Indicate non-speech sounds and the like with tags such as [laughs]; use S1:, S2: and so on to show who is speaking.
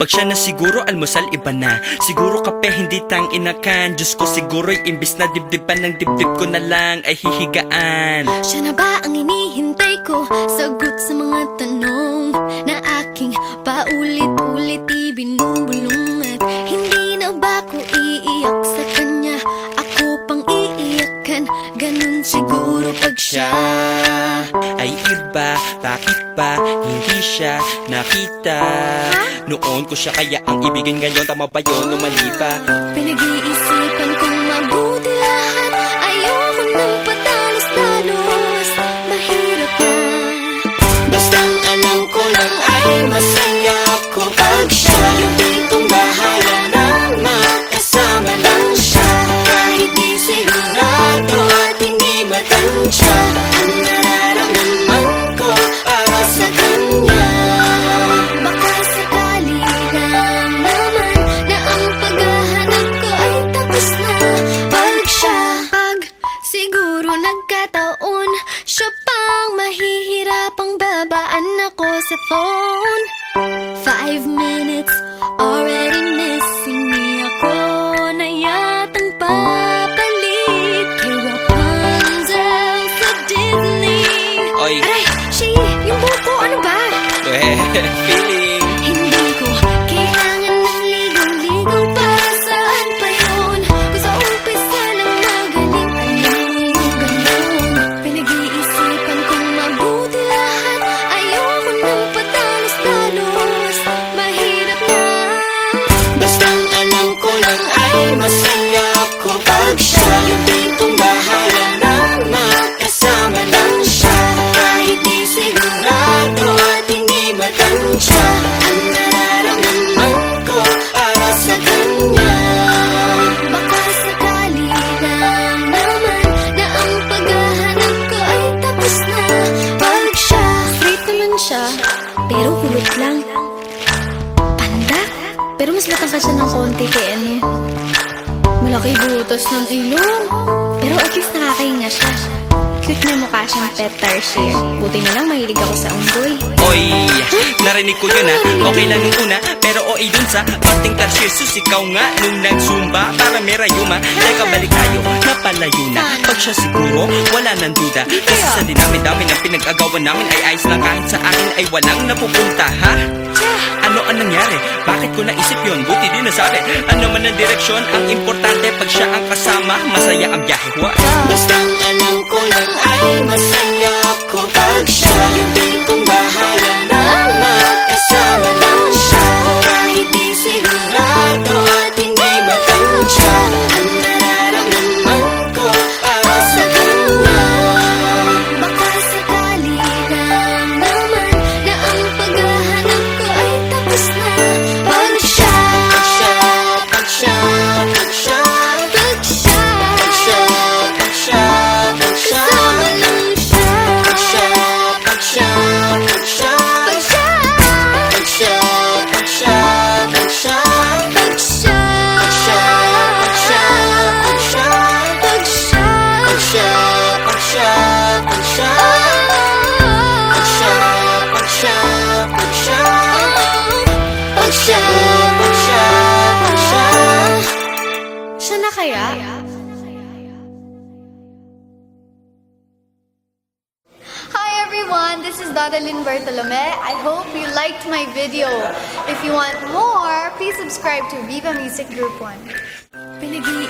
S1: Pag siya na siguro almusal iba na. Siguro kape hindi tang inakan. Diyos ko siguro'y imbis na dibdiban ng dibdib ko na lang ay hihigaan.
S2: Siya na ba ang inihintay ko? Sagot sa mga tanong
S1: iba Bakit ba hindi siya nakita? Noon ko siya kaya ang ibigin ngayon Tama ba yun? O mali ba
S2: Pinag-iisipan siguro nagkataon Siya pang mahihirapang babaan ako sa phone Five minutes already missing me Ako na yatang papalit Kay Rapunzel sa Disney
S1: Oy.
S2: Aray, Shay, yung buko, ano ba? [laughs] Pero mas matangkad siya ng konti kay ano Malaki butas ng ilong. Pero at least nakakahinga siya Cute na mukha siyang pet tarsier Buti na lang mahilig ako sa unggoy.
S1: Oy, narinig ko yun ha? Okay lang nung una, pero oy dun sa Parting Tarsius, ikaw nga nung nagsumba Para may rayuma, teka balik tayo Napalayo na, pag siya siguro Wala nang duda, kasi sa dinami-dami Ng pinag-agawan namin ay ayos lang Kahit sa akin ay walang napupunta, ha? Ano ang nangyari? Bakit ko naisip yun? Buti din nasabi. Ano man ang direksyon, ang importante Pag siya ang kasama, masaya ang biyahe. Wa?
S3: Bastang alam ko lang ay masaya ako pag siya, siya, siya
S2: Siya na kaya?
S4: Hi everyone, this is Dadalyn Bartolome. I hope you liked my video. If you want more, please subscribe to Viva Music Group 1.
S2: Pinag-iisipan ko